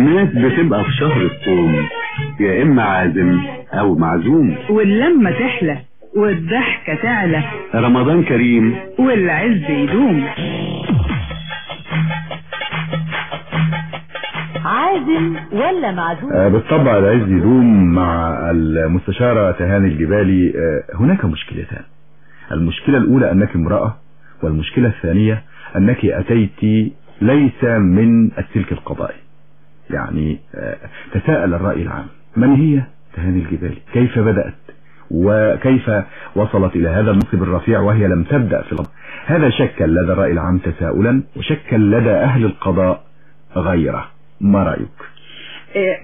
الناس بتبقى في شهر الصوم يا إما عازم أو معزوم. واللمة تحلى والضحكة تعلى رمضان كريم. والعز يدوم. عازم ولا معزوم؟ آه، بالطبع العز يدوم مع المستشارة تهاني الجبالي. آه، هناك مشكلتان. المشكلة الأولى أنك امرأة والمشكلة الثانية أنك أتيت ليس من السلك القضائي. يعني آه، تساءل الرأي العام. من هي؟ تهاني الجبالي كيف بدأت؟ وكيف وصلت إلى هذا المنصب الرفيع وهي لم تبدأ في القضاء هذا شكل لدى الرأي العام تساؤلا وشكل لدى أهل القضاء غيره. ما رأيك؟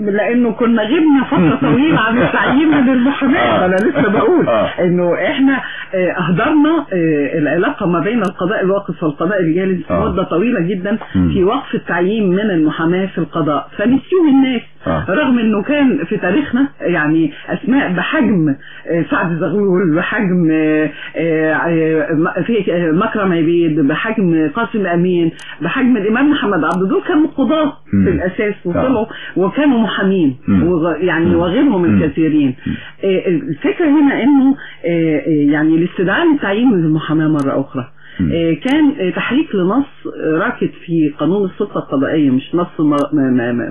لأنه كنا غبنا فترة طويلة عن التعيين من المحاماة أنا لسه بقول آه. إنه إحنا إيه، أهدرنا إيه، العلاقة ما بين القضاء الواقف والقضاء الجالس آه. مدة طويلة جدا. في وقف التعيين من المحاماة في القضاء فنسيوه الناس آه. رغم إنه كان في تاريخنا يعني أسماء بحجم آه، سعد زغلول بحجم آه، في مكرم عبيد بحجم قاسم أمين بحجم الإمام محمد عبد دول كانوا قضاة مم. في الأساس وطلعوا وكانوا محامين يعني. وغيرهم. الكثيرين الفكرة هنا إنه يعني الاستدعاء للتعيين من المحاماة مرة أخرى كان آه، تحريك لنص آه، راكد في قانون السلطة القضائية مش نص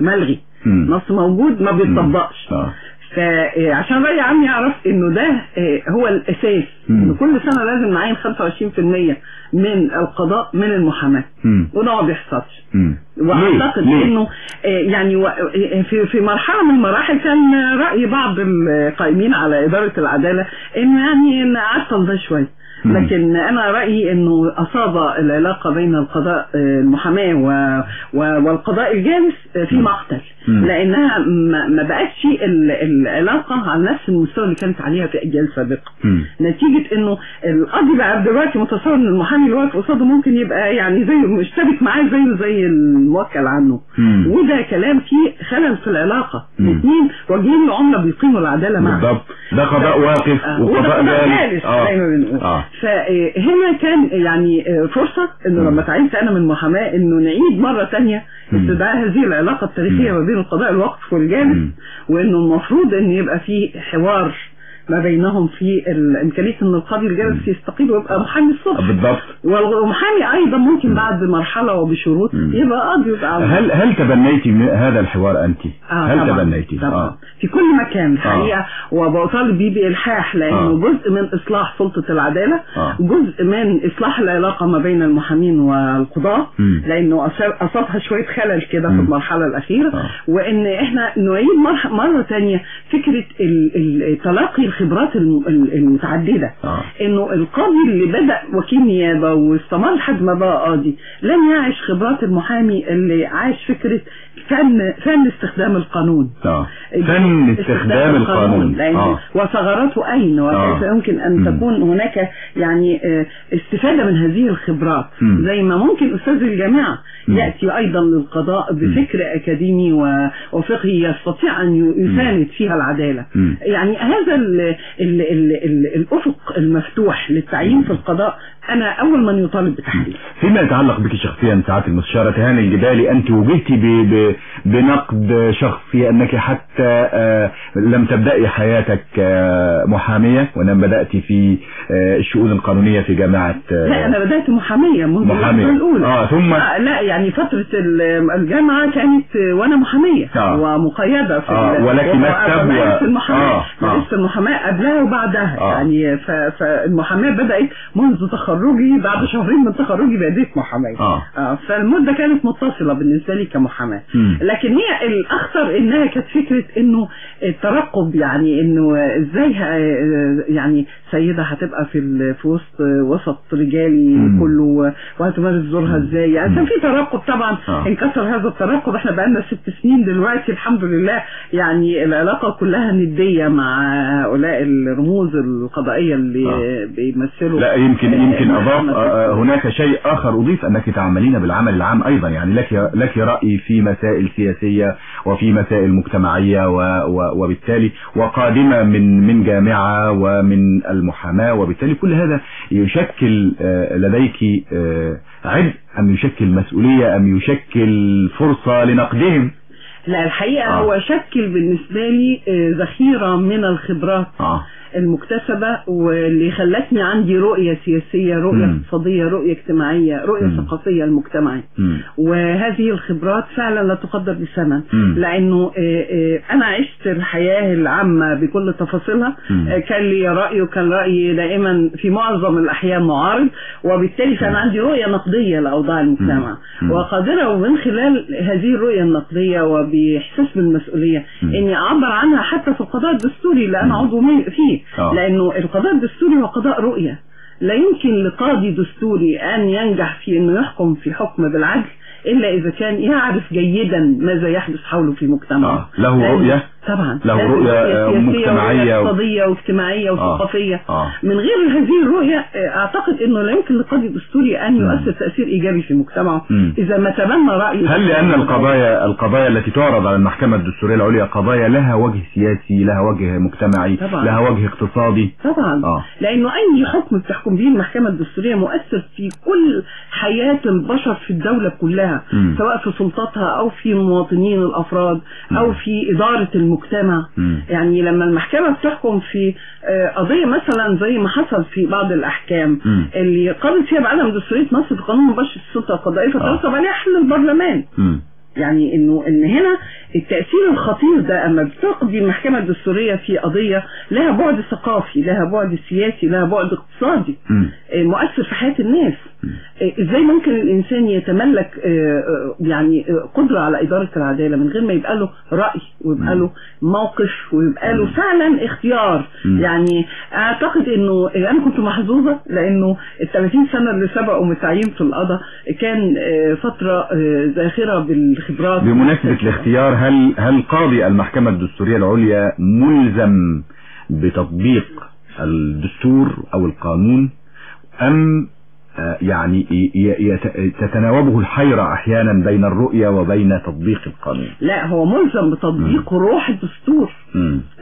ملغي. نص موجود ما بيطبقش آه. فعشان رأي عام يعرف إنه ده آه، هو الأساس. إنه كل سنة لازم نعين 25% من القضاء من المحاماة. وده ما بيحصلش. وأعتقد؟ إنه آه، يعني آه، في في مرحلة من المراحل كان رأي بعض القائمين على إدارة العدالة انه يعني نعطل ده شوية. لكن أنا رأيي إنه أصاب العلاقة بين القضاء آه، و- والقضاء الجالس آه، في. مقتل مم. لأنها ما بقتش ال- العلاقة على نفس المستوى اللي كانت عليها في أجيال سابقة مم. نتيجة إنه القاضي بقى دلوقتي متصور إن المحامي اللي واقف قصاده ممكن يبقى يعني زي مشتبك معاه زيه زي الموكل عنه. وده كلام فيه خلل في العلاقة. الاثنين واجهين العملة بيقيموا العدالة معا بالضبط ده قضاء واقف آه، وقضاء جالس. زي ما بنقول. فهنا كان يعني آه، فرصة إنه. لما تعينت أنا من محاماة إنه نعيد مرة تانية. استدعاء هذه العلاقة التاريخية. ما بين القضاء الوقف والجالس مم. وإنه المفروض إن يبقى في حوار ما بينهم في امكانيه إن القاضي الجالس يستقيل ويبقى محامي الصبح بالضبط والمحامي أيضا ممكن بعد مرحلة وبشروط. يبقى قاضي يبقى هل هل تبنيتي هذا الحوار أنت آه هل طبعا تبنيتي طبعا آه في كل مكان الحقيقة وبطالب بيه بإلحاح لأنه آه. جزء من إصلاح سلطة العدالة آه. جزء من إصلاح العلاقه ما بين المحامين والقضاة مم. لأنه أصاب- اصابها شوية خلل كده في مم. المرحلة الأخيرة آه. وإن إحنا نعيد مر- مرة تانية فكرة ال- ال- تلقي الخبرات الم- ال- المتعددة آه. إنه القاضي اللي بدأ وكيل نيابة واستمر لحد ما بقى قاضي لم يعش خبرات المحامي اللي عاش فكرة فن فن استخدام القانون آه فن استخدام القانون لأن آه وثغراته أين وكيف آه. يمكن أن. تكون هناك يعني آه، استفادة من هذه الخبرات. زي ما ممكن أستاذ الجامعة. يأتي أيضا للقضاء بفكر أكاديمي وفقهي يستطيع أن يساند فيها العدالة. يعني هذا ال ال ال ال الأفق المفتوح للتعيين في القضاء أنا أول من يطالب بتحديده فيما يتعلق بك شخصيا ساعات المستشارة تهاني الجبالي أنت وجهتي ب... ب... بنقد شخصي أنك حتى آه، لم تبدأي حياتك آه، محامية وإنما بدأت في آه، الشؤون القانونية في جامعة لا أنا بدأت محامية منذ محامية. الأولى آه، ثم- آه لا يعني فترة ال- الجامعة كانت وأنا محامية آه. ومقيدة في آه، ال- ولك و- مكتب و- المحاماة آه، آه. المحاماة قبلها وبعدها آه. يعني ف- فالمحاماة بدأت منذ تخرجي بعد شهرين من تخرجي بديت محامية آه. آه، فالمدة كانت متصلة بالنسبة لي كمحاماة مم. لكن هي الأخطر إنها كانت فكرة إنه الترقب يعني إنه إزاي ه- يعني سيدة هتبقى في في وسط وسط رجالي مم. كله وهتمارس دورها إزاي يعني كان. في ترقب طبعا آه. انكسر هذا الترقب إحنا بقالنا ست سنين دلوقتي الحمد لله يعني العلاقة كلها ندية مع هؤلاء الرموز القضائية اللي آه. بيمثلوا لا يمكن يمكن آه، اضاف محمد آه، هناك شيء آخر أضيف أنك تعملين بالعمل العام أيضا. يعني لك لك رأي في مسائل سياسية وفي مسائل و- وبالتالي وقادمة من من جامعة ومن المحاماة. وبالتالي كل هذا يشكل آه، لديك آه، عبء أم يشكل مسؤولية أم يشكل فرصة لنقدهم؟ لا الحقيقة آه. هو شكل بالنسبة لي آه، ذخيرة من الخبرات. آه. المكتسبة واللي خلتني عندي رؤية سياسية رؤية مم. اقتصادية رؤية اجتماعية رؤية مم. ثقافية المجتمعي مم. وهذه الخبرات فعلا لا تقدر بثمن مم. لأنه آه، آه، أنا عشت الحياة العامة بكل تفاصيلها. آه، كان لي رأي وكان رايي دائما في معظم الأحيان معارض وبالتالي كان عندي رؤية نقدية لأوضاع المجتمع مم. وقادرة ومن خلال هذه الرؤية النقدية وباحساس بالمسؤوليه مم. إني أعبر عنها حتى في القضاء الدستوري اللي مم. عضو فيه آه. لأنه القضاء الدستوري هو قضاء رؤية لا يمكن لقاضي دستوري أن ينجح في إنه يحكم في حكم بالعدل إلا إذا كان يعرف جيدا ماذا يحدث حوله في مجتمعه آه. له رؤية؟ طبعا له رؤية، آه، مجتمعية و- واقتصاديه واجتماعية وثقافية آه. من غير هذه الرؤية آه، أعتقد إنه لا يمكن لقاضي دستوري أن. يؤثر تأثير إيجابي في مجتمعه مم. إذا ما تبنى رايه هل لأن القضايا القضايا التي تعرض على المحكمة الدستورية العليا قضايا لها وجه سياسي لها وجه مجتمعي طبعا. لها وجه اقتصادي طبعا آه. لأنه أي حكم بتحكم به المحكمة الدستورية مؤثر في كل حياة البشر في الدولة كلها مم. سواء في سلطاتها أو في مواطنين الأفراد أو مم. في إدارة المجتمع مم. يعني لما المحكمة بتحكم في آه، قضية مثلا زي ما حصل في بعض الأحكام مم. اللي قالت فيها بعدم دستورية مصر في قانون مباشر السلطة القضائية فترتب عليها حل البرلمان مم. يعني إنه إن هنا التأثير الخطير ده أما بتقضي المحكمة الدستورية في قضية لها بعد ثقافي لها بعد سياسي لها بعد اقتصادي. آه، مؤثر في حياة الناس. آه، إزاي ممكن الإنسان يتملك آه، يعني قدرة على إدارة العدالة من غير ما يبقى له رأي ويبقى له موقف ويبقى له فعلا اختيار. يعني أعتقد إنه أنا كنت محظوظة لأنه ال 30 سنة اللي سبقوا من التعيين في القضاء كان فترة زاخره بالخبرات بمناسبة الاختيار هل هل قاضي المحكمة الدستورية العليا ملزم بتطبيق الدستور أو القانون؟ آه، يعني ي- ي- يت- تتناوبه الحيرة أحيانا بين الرؤية وبين تطبيق القانون لا هو ملزم بتطبيق روح الدستور.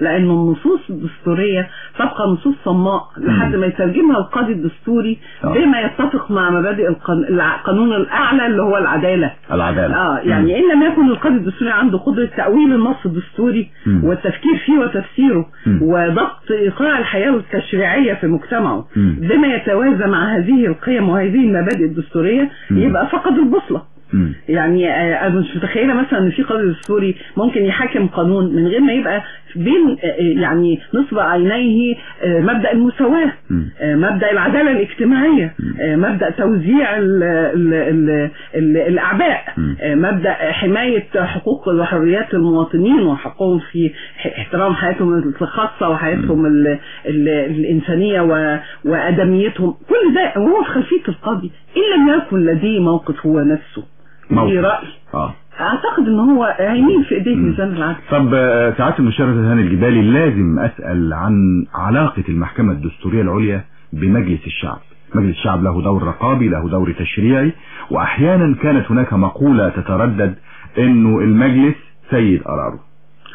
لأن النصوص الدستورية تبقى نصوص صماء لحد. ما يترجمها القاضي الدستوري آه. بما يتفق مع مبادئ القان- القانون الأعلى اللي هو العدالة العدالة آه يعني إن لم يكن القاضي الدستوري عنده قدرة تأويل النص الدستوري مم. والتفكير فيه وتفسيره مم. وضبط ايقاع الحياة التشريعيه في مجتمعه. بما يتوازى مع هذه القيم وهذه المبادئ الدستورية مم. يبقى فقد البوصلة مم. يعني آه، أنا مش متخيلة مثلا إن في قاضي دستوري ممكن يحاكم قانون من غير ما يبقى بين آه، آه، يعني نصب عينيه آه، مبدأ المساواة مم. آه، مبدأ العدالة الاجتماعية آه، مبدأ توزيع ال ال ال ال الأعباء مم. آه، مبدأ حماية حقوق وحريات المواطنين وحقهم في احترام حياتهم الخاصة وحياتهم ال ال الإنسانية و- وأدميتهم كل ده وهو في خلفية القاضي إن لم يكن لديه موقف هو نفسه موقف. رأي آه. أعتقد ان هو هيميل في إيديه. ميزان العدل. طب آه، سعادة المشرف هاني الجبالي لازم أسأل عن علاقة المحكمة الدستورية العليا بمجلس الشعب. مجلس الشعب له دور رقابي له دور تشريعي وأحيانا كانت هناك مقولة تتردد أنه المجلس سيد قراره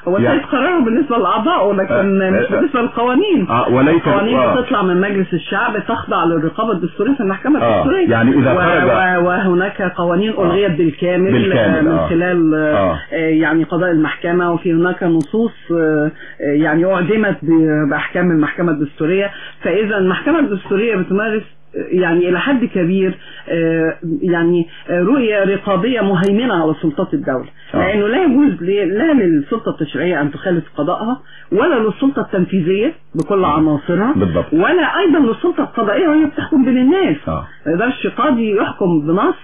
هو يعني- سيد قراره بالنسبة لاعضائه لكن آه، مش آه، بالنسبة للقوانين آه، وليس- القوانين آه. بتطلع من مجلس الشعب تخضع للرقابة الدستورية في المحكمة آه، الدستورية يعني إذا خرج- وهناك قوانين ألغيت بالكامل, بالكامل، آه، من آه. خلال آه، آه. آه، يعني قضاء المحكمة وفي هناك نصوص آه، آه، يعني أعدمت ب- بأحكام المحكمة الدستورية فإذا المحكمة الدستورية بتمارس يعني إلى حد كبير آه، يعني آه، رؤية رقابية مهيمنة على سلطات الدولة آه. لأنه لا يجوز لا للسلطة التشريعية أن تخالف قضائها ولا للسلطة التنفيذية بكل عناصرها. ولا أيضا للسلطة القضائية وهي بتحكم بين الناس. ما يقدرش قاضي يحكم بنص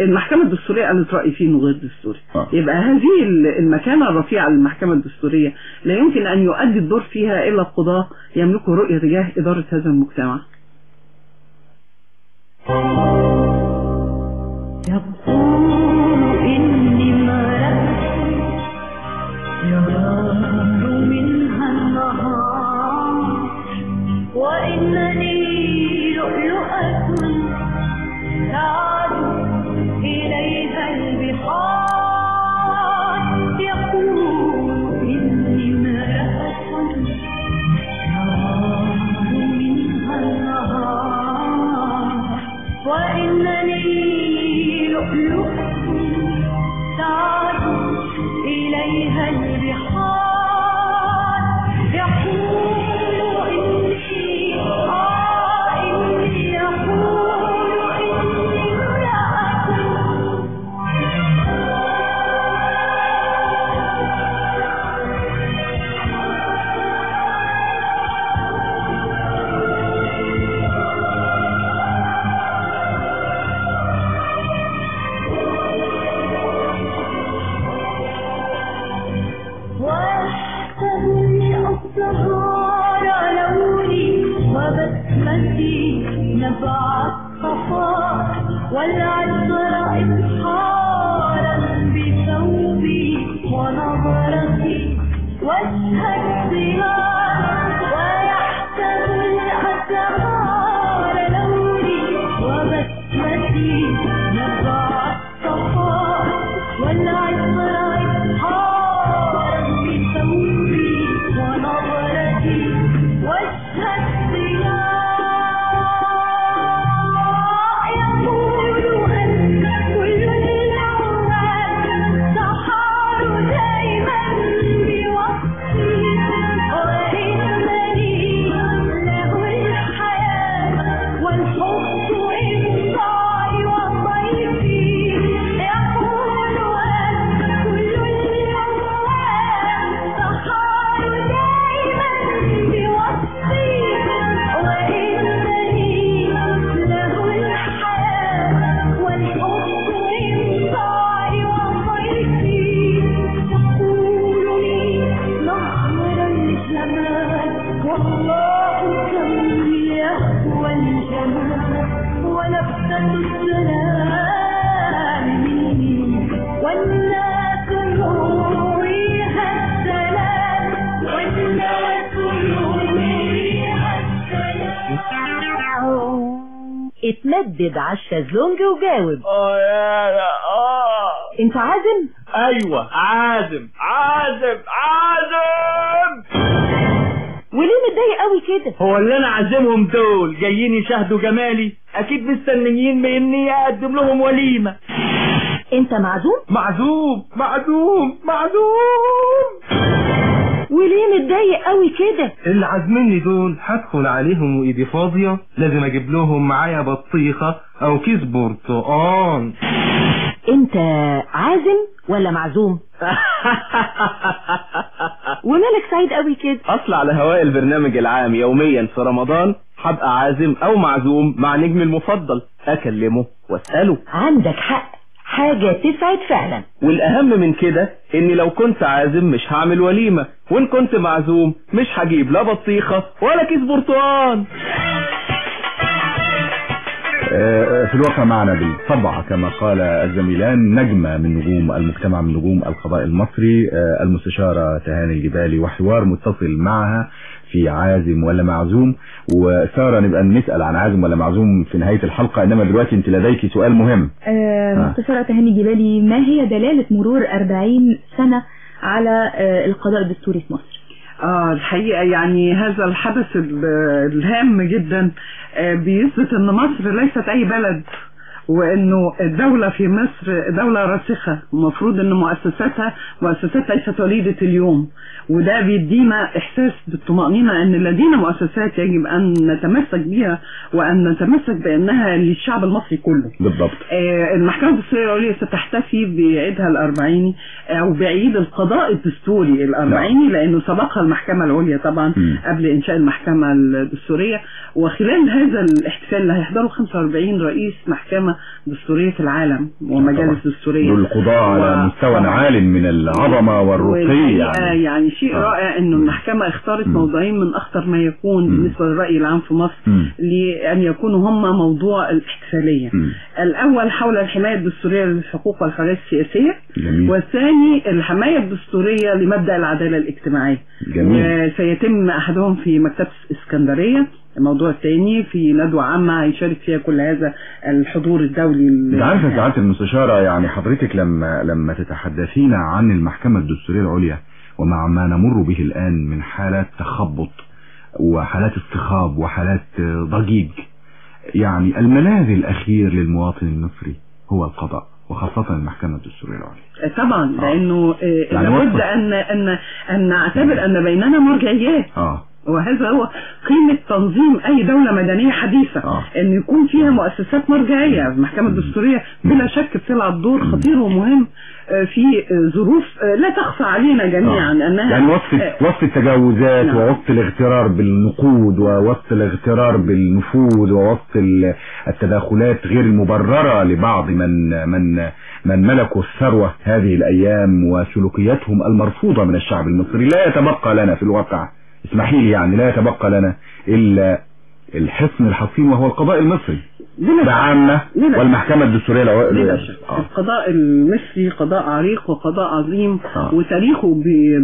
المحكمة الدستورية قالت رأي فيه إنه غير دستوري آه. يبقى هذه ال- المكانة الرفيعة للمحكمة الدستورية لا يمكن أن يؤدي الدور فيها إلا القضاة يملكوا رؤية تجاه إدارة هذا المجتمع يقول اتمدد على الشازلونج وجاوب. آه يا لا آه. انت عازم؟ أيوه عازم عازم عازم. وليه متضايق قوي كده؟ هو اللي أنا عازمهم دول جايين يشاهدوا جمالي. أكيد مستنيين باني أقدم لهم وليمة. انت معزوم؟ معزوم معزوم معزوم. وليه متضايق قوي كده؟ اللي عازميني دول هدخل عليهم وإيدي فاضية. لازم أجيب لهم معايا بطيخة أو كيس برتقان أنت عازم ولا معزوم؟ ومالك سعيد قوي كده؟ اصل على هواء البرنامج العام يوميا في رمضان. هبقى عازم أو معزوم مع نجمي المفضل. أكلمه وأسأله. عندك حق. حاجة تسعد فعلا. والأهم من كده إني لو كنت عازم مش هعمل وليمة وإن كنت معزوم مش هجيب لا بطيخة ولا كيس برتقان آه، في الواقع معنا بالطبع كما قال الزميلان نجمة من نجوم المجتمع من نجوم القضاء المصري آه، المستشارة تهاني الجبالي وحوار متصل معها. في عازم ولا معزوم وسارة نبقى نسأل عن عازم ولا معزوم في نهاية الحلقة إنما دلوقتي أنت لديك سؤال مهم آه، آه. مستشارة تهاني جبالي ما هي دلالة مرور 40 سنة على آه، القضاء الدستوري في مصر آه الحقيقة يعني هذا الحدث ال- الهام جدا آه، بيثبت إن مصر ليست أي بلد وإنه الدولة في مصر دولة راسخة المفروض إن مؤسساتها مؤسسات ليست وليدة اليوم. وده بيدينا إحساس بالطمأنينة إن لدينا مؤسسات يجب أن نتمسك بها وأن نتمسك بأنها للشعب المصري كله. بالضبط. آه، المحكمة الدستورية العليا ستحتفي بعيدها الأربعيني أو بعيد القضاء الدستوري الأربعيني لأنه سبقها المحكمة العليا طبعا مم. قبل إنشاء المحكمة الدستورية. وخلال هذا الاحتفال اللي هيحضروا 45 رئيس محكمة دستورية العالم ومجالس دستورية دول القضاء على مستوى. عال من العظمة والرقي يعني يعني شيء آه. رائع إنه المحكمة اختارت. موضوعين من أخطر ما يكون. بالنسبة للرأي العام في مصر. لأن يكونوا هم موضوع الاحتفالية مم. الأول حول الحماية الدستورية للحقوق والحريات السياسية جميل والثاني الحماية الدستورية لمبدأ العدالة الاجتماعية جميل وسيتم أحدهم في مكتبة اسكندرية الموضوع الثاني في ندوة عامة هيشارك فيها كل هذا الحضور الدولي انت عارف يا سعاده المستشارة يعني حضرتك لما لما تتحدثين عن المحكمة الدستورية العليا ومع ما نمر به الآن من حالات تخبط وحالات اصطخاب وحالات ضجيج يعني الملاذ الأخير للمواطن المصري هو القضاء وخاصة المحكمة الدستورية العليا. طبعا لأنه آه، يعني لابد. ان ان أن نعتبر أن بيننا مرجعيات. آه. وهذا هو قيمة تنظيم أي دولة مدنية حديثة آه. أن يكون فيها مؤسسات مرجعية المحكمة الدستورية بلا شك بتلعب دور خطير ومهم آه، في ظروف آه، لا تخفى علينا جميعا آه. أنها يعني وصف آه، وصف التجاوزات نعم. ووصف الاغترار بالنقود ووصف الاغترار بالنفوذ ووصف ال- التداخلات غير المبررة لبعض من من من ملكوا الثروة هذه الأيام وسلوكياتهم المرفوضة من الشعب المصري لا يتبقى لنا في الواقع اسمحي لي يعني لا يتبقى لنا إلا الحصن الحصين وهو القضاء المصري. بعامة والمحكمة الدستورية بلا شك آه. القضاء المصري قضاء عريق وقضاء عظيم آه. وتاريخه بي-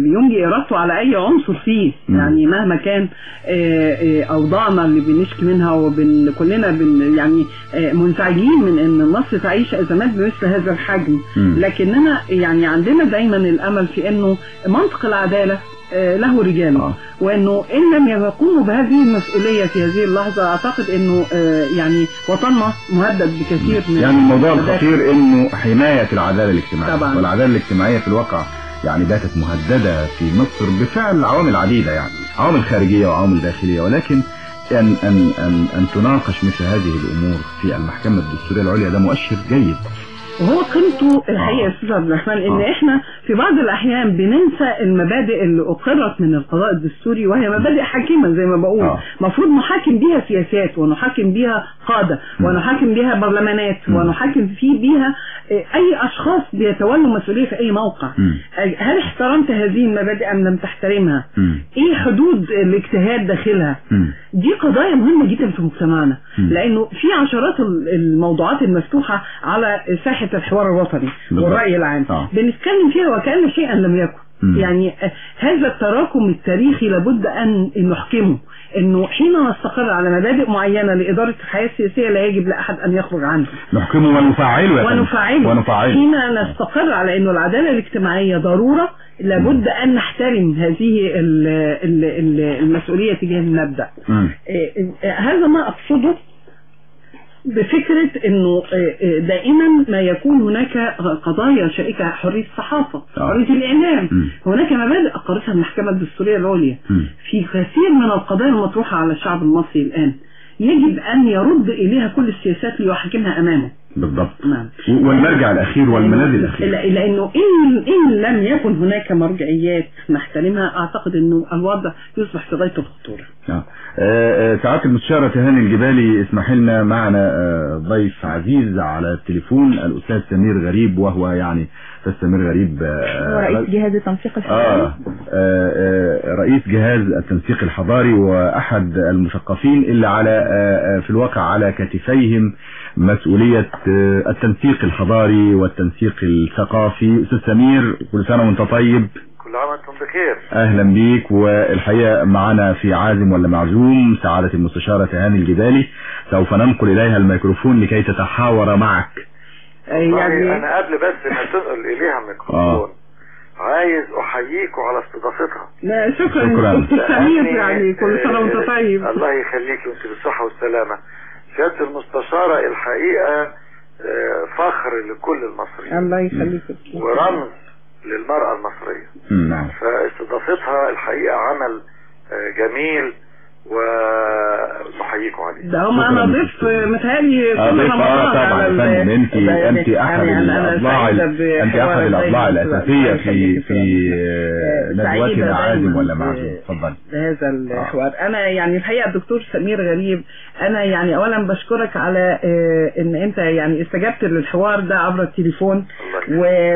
إرادته على أي عنصر فيه مم. يعني مهما كان آه، آه، أوضاعنا اللي بنشكي منها وبن كلنا بن يعني آه، منزعجين من أن مصر تعيش أزمات بمثل هذا الحجم مم. لكننا يعني عندنا دايما الأمل في أنه منطق العدالة له رجاله آه. وإنه إن لم يقوموا بهذه المسؤولية في هذه اللحظة أعتقد إنه آه، يعني وطننا مهدد بكثير من يعني الموضوع. الخطير إنه حماية العدالة الاجتماعية طبعاً. والعدالة الاجتماعية في الواقع يعني باتت مهددة في مصر بفعل عوامل عديدة يعني عوامل خارجية وعوامل داخلية ولكن أن أن أن أن تناقش مثل هذه الأمور في المحكمة الدستورية العليا ده مؤشر جيد وهو قيمته الحقيقة يا أستاذ عبد الرحمن إن آه. إحنا في بعض الأحيان بننسى المبادئ اللي أقرت من القضاء الدستوري وهي مبادئ حكيمة زي ما بقول آه. المفروض نحاكم بيها سياسات ونحاكم بيها قاده. ونحاكم بيها برلمانات. ونحاكم في بيها آه، أي أشخاص بيتولوا مسؤولية في أي موقع. آه، هل احترمت هذه المبادئ أم لم تحترمها؟ إيه حدود الاجتهاد داخلها؟ دي قضايا مهمة جدا في مجتمعنا مم. لأنه في عشرات ال- الموضوعات المفتوحة على ساحة الحوار الوطني بالضبط. والرأي العام آه. بنتكلم فيها وكأن شيئا لم يكن مم. يعني آه، هذا التراكم التاريخي لابد أن نحكمه إنه حين نستقر على مبادئ معينة لإدارة الحياة السياسية لا يجب لأحد أن يخرج عنها نحكمه ونفعله. ونفعله ونفعله حين نستقر على إنه العدالة الاجتماعية ضرورة لابد أن نحترم هذه ال ال ال المسؤولية تجاه المبدأ. إيه، إيه، هذا ما أقصده بفكرة أنه إيه، إيه، دائما ما يكون هناك قضايا شائكة حرية الصحافة آه. حرية الإعلام مم. هناك مبادئ أقرتها المحكمة الدستورية العليا. في كثير من القضايا المطروحة على الشعب المصري الآن يجب أن يرد إليها كل السياسات ليحاكمها أمامه بالضبط. نعم. والمرجع الأخير والمنازل الأخيرة لا- لأنه ان إن لم يكن هناك مرجعيات نحترمها أعتقد إنه الوضع يصبح في غاية الخطورة. آه. آه، آه، سعادة المستشارة تهاني الجبالي اسمح لنا معنا آه، ضيف عزيز على التليفون الأستاذ سمير غريب وهو يعني أستاذ سمير غريب آه، هو رئيس جهاز التنسيق الحضاري. آه، آه، رئيس جهاز التنسيق الحضاري وأحد المثقفين اللي على آه، في الواقع على كتفيهم. مسؤولية آه، التنسيق الحضاري والتنسيق الثقافي. أستاذ سمير كل سنة وأنت طيب؟ كل عام وأنتم بخير. أهلا بيك والحقيقة معنا في عازم ولا معزوم سعادة المستشارة تهاني الجبالي سوف ننقل إليها الميكروفون لكي تتحاور معك. يعني يعني أنا قبل بس ما تنقل إليها الميكروفون عايز أحييكم على استضافتها. لا شكرا. شكراً. سمير لأني- يعني كل سنة وأنت آه، طيب. الله يخليك وانت بالصحة والسلامة. سيادة المستشارة الحقيقة آه، فخر لكل المصريين. الله يخليك. ورمز للمرأة المصرية. مم، نعم. فاستضافتها الحقيقة عمل آه، جميل عليه ده هم أنا. ضيف متهيألي كل ضيف آه رمضان طبعا فندم انت يعني انت أحد يعني الاضلاع انت أحد الاضلاع. الأساسية في. في آه، ندوتنا عازم دايماً ولا معزوم اتفضل بهذا الحوار أنا يعني الحقيقة الدكتور سمير غريب أنا يعني اولا بشكرك على آه، إن أنت يعني استجبت للحوار ده عبر التليفون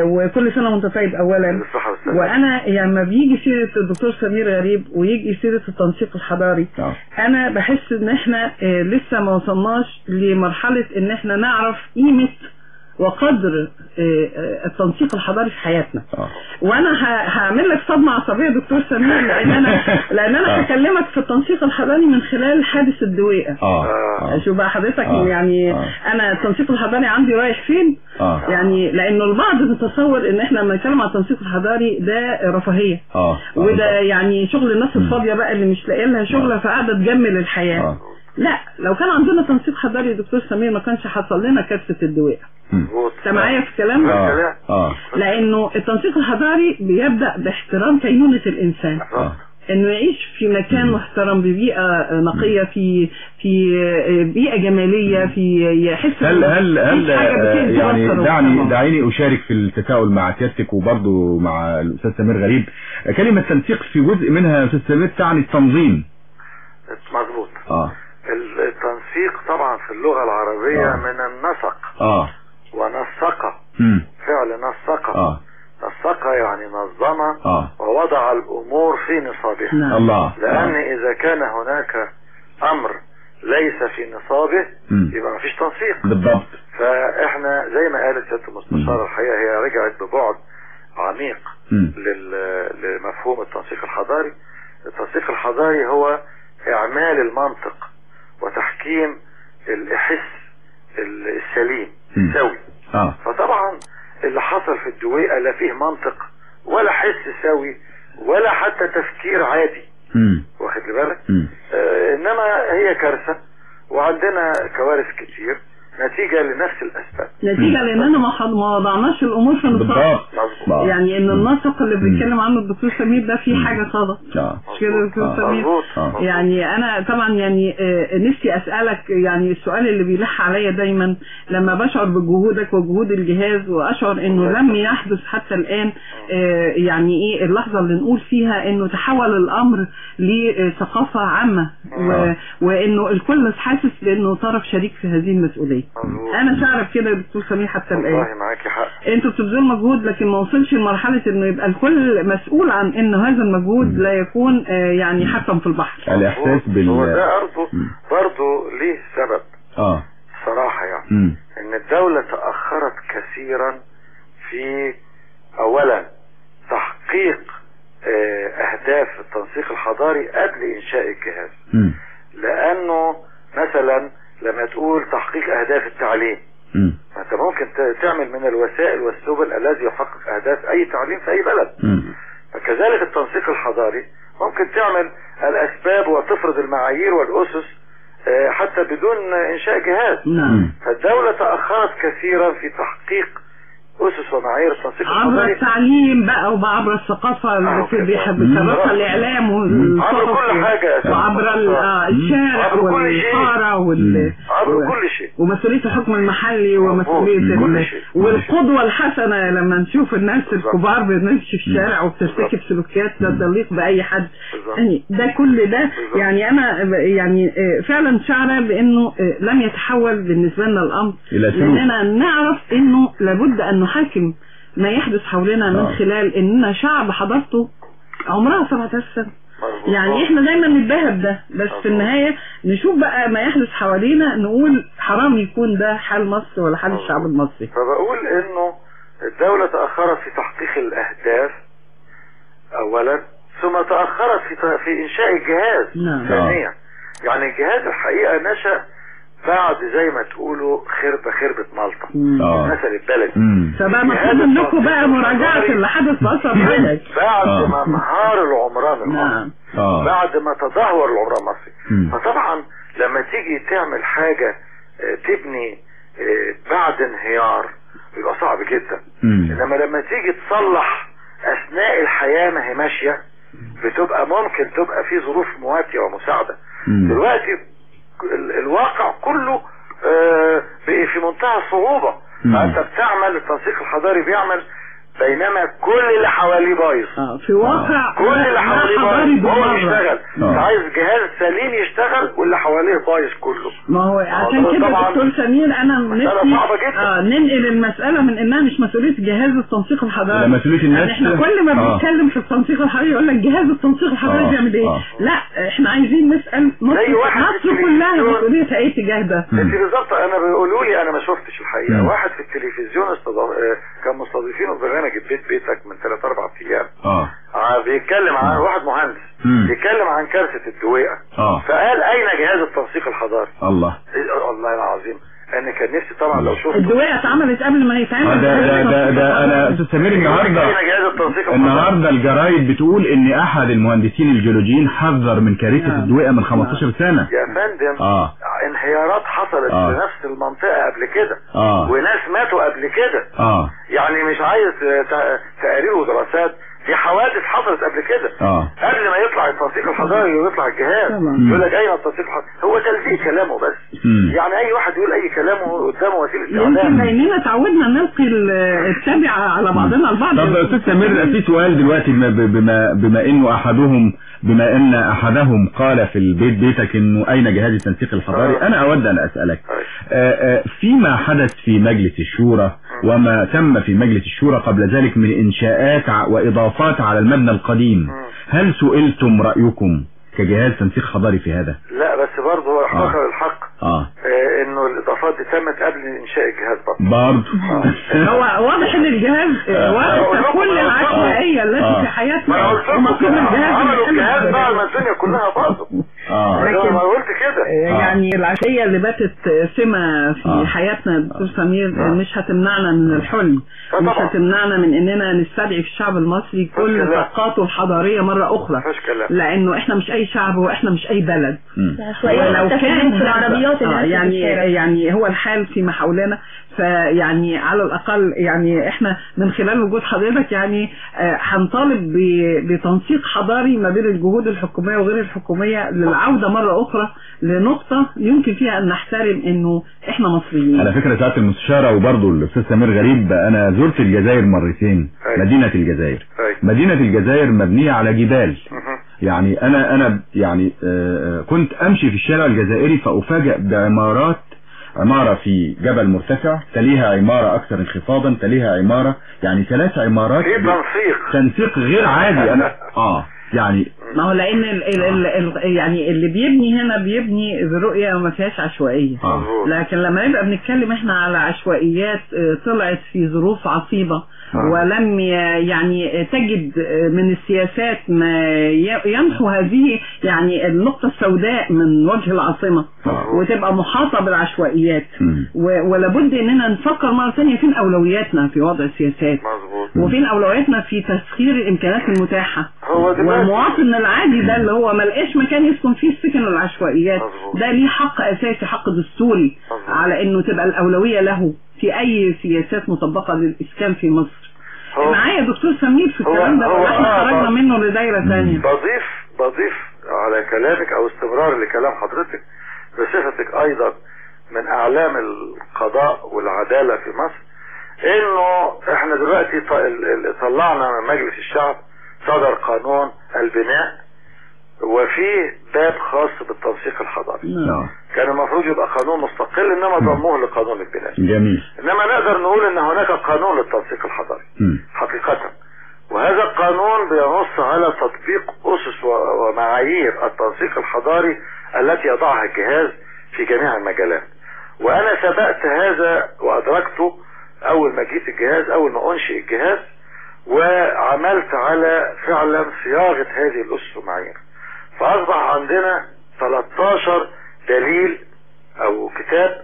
وكل سنة وأنت طيب اولا وأنا يعني لما بيجي سيرة الدكتور سمير غريب ويجي سيرة التنسيق الحضاري آه. أنا بحس إن إحنا آه، لسه ما وصلناش لمرحلة إن إحنا نعرف قيمة وقدر آه، آه، التنسيق الحضاري في حياتنا. آه. وأنا هعمل لك صدمة عصبية دكتور سمير لأن أنا لأن أنا آه. هكلمك في التنسيق الحضاري من خلال حادث الدويقه آه. شوف بقى حضرتك آه. يعني آه. أنا التنسيق الحضاري عندي رايح فين؟ يعني لأنه البعض بيتصور إن إحنا لما نتكلم عن التنسيق الحضاري ده رفاهية. آه. وده يعني شغل الناس الفاضية بقى اللي مش لاقيه لها شغله فقاعدة تجمل الحياة. آه. لا لو كان عندنا تنسيق حضاري يا دكتور سمير ما كانش حصل لنا كارثة مظبوط أنت معايا في الكلام؟ آه آه. لأنه التنسيق الحضاري بيبدأ باحترام كينونة الإنسان. آه. إنه يعيش في مكان محترم ببيئة نقية في في بيئة جمالية في يحس هل هل هل آه، يعني دعني. دعيني أشارك في التساؤل مع سيادتك وبرضه مع الأستاذ سمير غريب. كلمة تنسيق في جزء منها يا أستاذ سمير تعني التنظيم. مظبوط. آه. التنسيق طبعا في اللغة العربية آه. من النسق. آه. ونسق. فعل نسق. آه. نسق يعني نظم. آه. ووضع الأمور في نصابها نعم. الله. لأن آه. إذا كان هناك أمر ليس في نصابه. يبقى مفيش تنسيق. بالضبط. فإحنا زي ما قالت سيادة المستشار مم. الحقيقة هي رجعت ببعد عميق. لل- لمفهوم التنسيق الحضاري. التنسيق الحضاري هو إعمال المنطق. وتحكيم الحس ال- السليم. السوي آه. فطبعا اللي حصل في الدويقة لا فيه منطق ولا حس سوي ولا حتى تفكير عادي. واخد بالك؟ آه إنما هي كارثة وعندنا كوارث كتير. نتيجة لنفس الأسباب. نتيجة لأننا ما وضعناش الأمور في آه. يعني إن النسق اللي بيتكلم عنه الدكتور سمير ده فيه حاجة غلط. آه. مش كده يا دكتور سمير. مظبوط. آه. يعني أنا طبعا يعني آه، نفسي أسألك يعني السؤال اللي بيلح عليا دايما. لما بشعر بجهودك وجهود الجهاز وأشعر إنه لم يحدث حتى الآن آه، يعني إيه اللحظة اللي نقول فيها إنه تحول الأمر لثقافة عامة و- آه. وإنه الكل حاسس بإنه طرف شريك في هذه المسؤولية. أنا شعر بكده يا دكتور سمير حتى الآن. والله معاكي حق. أنتوا بتبذلوا مجهود لكن ما وصلش لمرحلة إنه يبقى الكل مسؤول عن إن هذا المجهود لا يكون آه، يعني حكم في البحر. الاحساس بال هو ده برضه. برضه ليه سبب. آه. صراحة يعني. إن الدولة تأخرت كثيرا في اولا تحقيق أهداف التنسيق الحضاري قبل إنشاء الجهاز. امم لأنه مثلا لما تقول تحقيق أهداف التعليم ما انت ممكن تعمل من الوسائل والسبل الذي يحقق أهداف أي تعليم في أي بلد. امم فكذلك التنسيق الحضاري ممكن تعمل الأسباب وتفرض المعايير والأسس آه، حتى بدون إنشاء جهاز. نعم فالدولة تأخرت كثيرا في تحقيق أسس ومعايير التنسيق عبر التعليم بقى وعبر الثقافة اللي آه، مم. يسرقها الإعلام عبر كل أستاذ وعبر. آه، الشارع عبر كل شيء. والحارة وال عبر و- كل شيء ومسؤولية الحكم المحلي ومسؤولية مظبوط. ال- كل شيء. والقدوة الحسنة لما نشوف الناس. الكبار بتمشي في الشارع وبترتكب سلوكيات لا تليق بأي حد. يعني ده كل ده. يعني أنا ب- يعني آه، فعلا شعرة بأنه آه، لم يتحول بالنسبة لنا سلوك. لأننا نعرف أنه لابد أن نحاكم ما يحدث حولنا من آه. خلال أننا شعب حضارته عمرها 17 سنة مظبوط. يعني إحنا دايما نتباهى بده بس في النهاية نشوف بقى ما يحدث حوالينا نقول حرام يكون ده حال مصر ولا حال الشعب المصري فبقول إنه الدولة تأخرت في تحقيق الأهداف أولا ثم تأخرت في في إنشاء الجهاز نعم. ثانيا يعني الجهاز الحقيقة نشأ بعد زي ما تقولوا خربة خربة مالطا. آه. المثل البلدي امم فبقى مطلوب منكم بقى مراجعة اللي حدث في أثر بلدك بعد آه. ما انهار العمران المصري نعم آه. بعد ما تدهور العمران المصري. فطبعا لما تيجي تعمل حاجة آه، تبني آه، بعد انهيار بيبقى صعب جدا. إنما لما تيجي تصلح أثناء الحياة ما هي ماشية بتبقى ممكن تبقى في ظروف مواتية ومساعدة. دلوقتي الواقع كله آه، في منتهى الصعوبة مم. فأنت بتعمل التنسيق الحضاري بيعمل بينما كل اللي حواليه بايظ آه في واقع كل اللي لا حواليه بايظ بالمرة يشتغل آه. انت عايز جهاز سليم يشتغل واللي حواليه بايظ كله ما هو عشان ده كده دكتور سمير أنا نفسي. آه ننقل المسألة من إنها مش مسؤولية جهاز التنسيق الحضاري مسؤولية الناس. يعني إحنا كل ما آه. بنتكلم في التنسيق الحضاري يقول لك جهاز التنسيق الحضاري آه. بيعمل إيه آه. لا إحنا عايزين نسأل مصر مصر كلها. مسؤوليتها إيه تجاه ده انت بالظبط أنا بيقولوا لي أنا ما شفتش الحقيقة. واحد في التلفزيون استضاف... آه، كان مستضيفينه في برنامج البيت بيتك من 3 4 أيام. آه. آه، بيتكلم عن واحد مهندس. مم. بيتكلم عن كارثة الدويقه آه. فقال أين جهاز التنسيق الحضاري؟ الله. إيه، والله العظيم. أنا كان نفسي طبعا لو شفت الدوية اتعملت قبل ما يتعمل. آه، ده ده ده, ده أنا أستاذ سمير النهارده اين جهاز التنسيق الحضاري؟ النهارده الجرايد بتقول إن أحد المهندسين الجيولوجيين حذر من كارثة نعم. الدويقه من 15 سنة. يا فندم. آه. انحيارات حصلت آه. في نفس المنطقة قبل كده. آه. وناس ماتوا قبل كده. آه. يعني مش عايز آه، تقارير ودراسات. دي حوادث حصلت قبل كده. آه. قبل ما يطلع التنسيق الحضاري ويطلع الجهاز. يقول لك اين التنسيق الحضاري هو تلزيق كلامه بس. مم. يعني أي واحد يقول أي كلام قدامه وسيلة اعلام لاننا تعودنا نلقي ال- التبعة على بعضنا البعض. طب أستاذ سمير في سؤال دلوقتي بما بما, بما إنه أحدهم بما أن أحدهم قال في البيت بيتك إنه أين جهاز التنسيق الحضاري؟ آه. أنا أود أن أسألك. أيوة. آه، آه، فيما حدث في مجلس الشورى وما تم في مجلس الشورى قبل ذلك من إنشاءات وإضافات على المبنى القديم هل سئلتم رأيكم كجهاز تنسيق حضاري في هذا؟ لا بس برضه هو الحق. آه. آه، إنه الإضافات دي تمت قبل إنشاء الجهاز برضه. برضه. هو واضح إن الجهاز آه. ورث كل العشوائية التي آه. في ما حياتنا أنا قلت لكم عملوا الجهاز ما الدنيا كلها باظت آه. لكن- أنا قلت كده. يعني العشية اللي باتت سمة في آه. حياتنا يا دكتور سمير آه. مش هتمنعنا من الحلم. آه مش. هتمنعنا من إننا نستدعي في الشعب المصري كل. طاقاته الحضارية مرة أخرى. لأنه إحنا مش أي شعب وإحنا مش أي بلد. ولو كان في اللي آه يعني الشارع. يعني هو الحال فيما حولنا فيعني على الأقل يعني إحنا من خلال وجود حضرتك يعني آه، هنطالب ب- بتنسيق حضاري ما بين الجهود الحكومية وغير الحكومية للعودة مرة أخرى لنقطة يمكن فيها أن نحترم إنه إحنا مصريين على فكرة ساعة المستشارة وبرضه الأستاذ سمير غريب أنا زرت الجزائر مرتين. مدينة الجزائر. مدينة الجزائر مبنية على جبال. يعني أنا أنا يعني آه، كنت أمشي في الشارع الجزائري فأفاجأ بعمارات عمارة في جبل مرتفع تليها عمارة أكثر انخفاضا تليها عمارة يعني ثلاث عمارات في تنسيق. تنسيق غير عادي. أنا آه يعني ما هو لأن ال ال ال ال يعني اللي بيبني هنا بيبني برؤيه ما فيهاش عشوائية. آه. لكن لما نبقى بنتكلم إحنا على عشوائيات آه، طلعت في ظروف عصيبة. آه. ولم ي- يعني تجد آه، من السياسات ما يمحو هذه يعني النقطة السوداء من وجه العاصمة. آه. وتبقى محاطة بالعشوائيات. ولابد إننا نفكر مرة ثانية فين أولوياتنا في وضع السياسات؟ وفين أولوياتنا في تسخير الامكانيات المتاحة؟ والمواطن العادي ده اللي هو ملقاش مكان يسكن فيه السكن العشوائيات. ده ليه حق أساسي حق دستوري. على إنه تبقى الأولوية له. في أي سياسات مطبقة للاسكان في مصر معايا دكتور سمير في الكلام ده إحنا آه، خرجنا آه. منه لدايرة ثانية بضيف بضيف على كلامك أو استمرار لكلام حضرتك بصفتك أيضا من أعلام القضاء والعدالة في مصر إنه إحنا دلوقتي طلعنا من مجلس الشعب صدر قانون البناء وفيه باب خاص بالتنسيق الحضاري نعم. كان المفروض يبقى قانون مستقل إنما ضموه لقانون البناء جميل. إنما نقدر نقول إن هناك قانون للتنسيق الحضاري مم. حقيقة. وهذا القانون بينص على تطبيق أسس و- ومعايير التنسيق الحضاري التي يضعها الجهاز في جميع المجالات. وأنا سبقت هذا وأدركته أول ما جيت الجهاز أول ما أنشئ الجهاز وعملت على فعلا صياغة هذه الأسس والمعايير. فأصبح عندنا 13 دليل أو كتاب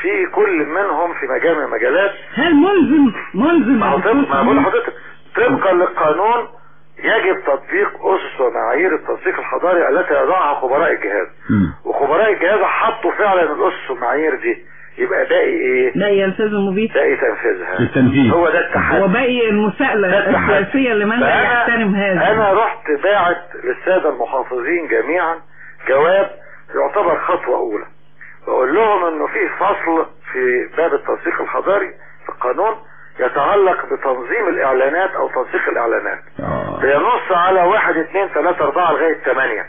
في كل منهم في مجال من المجالات هل ملزم ملزم ما بقول؟ لحضرتك طبقا للقانون يجب تطبيق أسس ومعايير التنسيق الحضاري التي يضعها خبراء الجهاز. وخبراء الجهاز حطوا فعلا الأسس والمعايير دي يبقى باقي إيه لا يلتزم به باقي تنفيذها التنفيذ. هو ده التحدي وباقي التحدي. السياسية لمن لا يحترم هذا أنا رحت باعت للسادة المحافظين جميعا جواب يعتبر خطوة أولى بقول لهم إنه في فصل في باب التنسيق الحضاري في القانون يتعلق بتنظيم الإعلانات أو تنسيق الإعلانات آه. بينص على واحد اثنين ثلاثة أربعة لغاية ثمانية.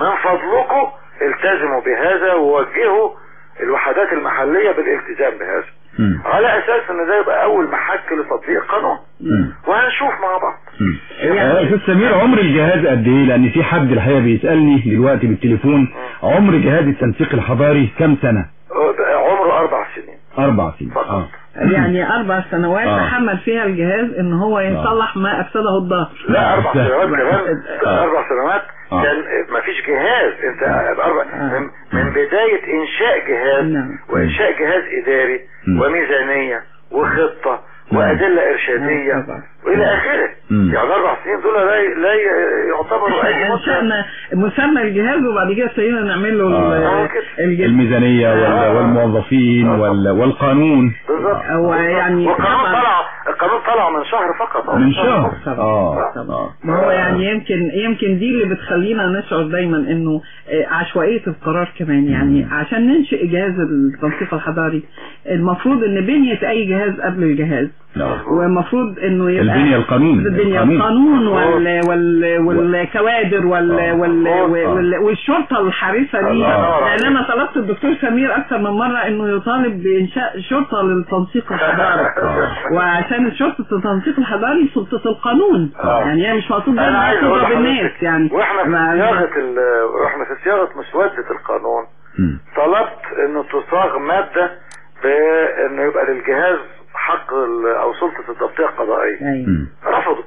من فضلكم التزموا بهذا ووجهوا الوحدات المحلية بالالتزام بهذا مم. على أساس إن ده يبقى أول محك لتطبيق قانون مم. وهنشوف مع بعض مم. آه، أستاذ سمير عمر الجهاز قد إيه لأن في حد الحقيقة بيسألني دلوقتي بالتليفون عمر جهاز التنسيق الحضاري كم سنة عمره أربع سنين أربع سنين فقط. آه يعني أربع سنوات آه. تحمل فيها الجهاز إن هو يصلح ما أفسده الظهر لا أربع. سنوات كمان آه. أربع سنوات آه. كان ما فيش جهاز أنت أربع آه. من, من بداية إنشاء جهاز نعم. وإنشاء جهاز إداري مم. وميزانية وخطة نعم. وأدلة آه، ارشادية. وإلى آخره. يعني أربع سنين دول لا لا يعتبروا أي انشأنا مسمى الجهاز وبعد كده ابتدينا نعمل له آه. ال- الجهاز الميزانية وال- والموظفين وال- والقانون بالظبط هو يعني والقانون طلع القانون طلع من شهر فقط من شهر. آه. آه. ما هو يعني يمكن يمكن دي اللي بتخلينا نشعر دايما إنه آه، عشوائية القرار كمان يعني عشان ننشئ جهاز التنسيق الحضاري المفروض إن بنية أي جهاز قبل الجهاز. والمفروض إنه يبقى البنية القانون البنية القانون. القانون وال وال والكوادر وال آه. وال آه. وال والشرطة الحريصة دي الله. لأن أنا طلبت الدكتور سمير أكثر من مرة إنه يطالب بإنشاء شرطة للتنسيق الحضاري وعشان شرطة التنسيق الحضاري سلطة القانون آه. يعني هي مش مقصود أنا تضرب الناس يعني وإحنا في صياغه وإحنا في صياغه مسوده القانون. طلبت إنه تصاغ مادة بإنه يبقى للجهاز حق أو سلطة التبطيع القضائية. أيوة. رفضوا.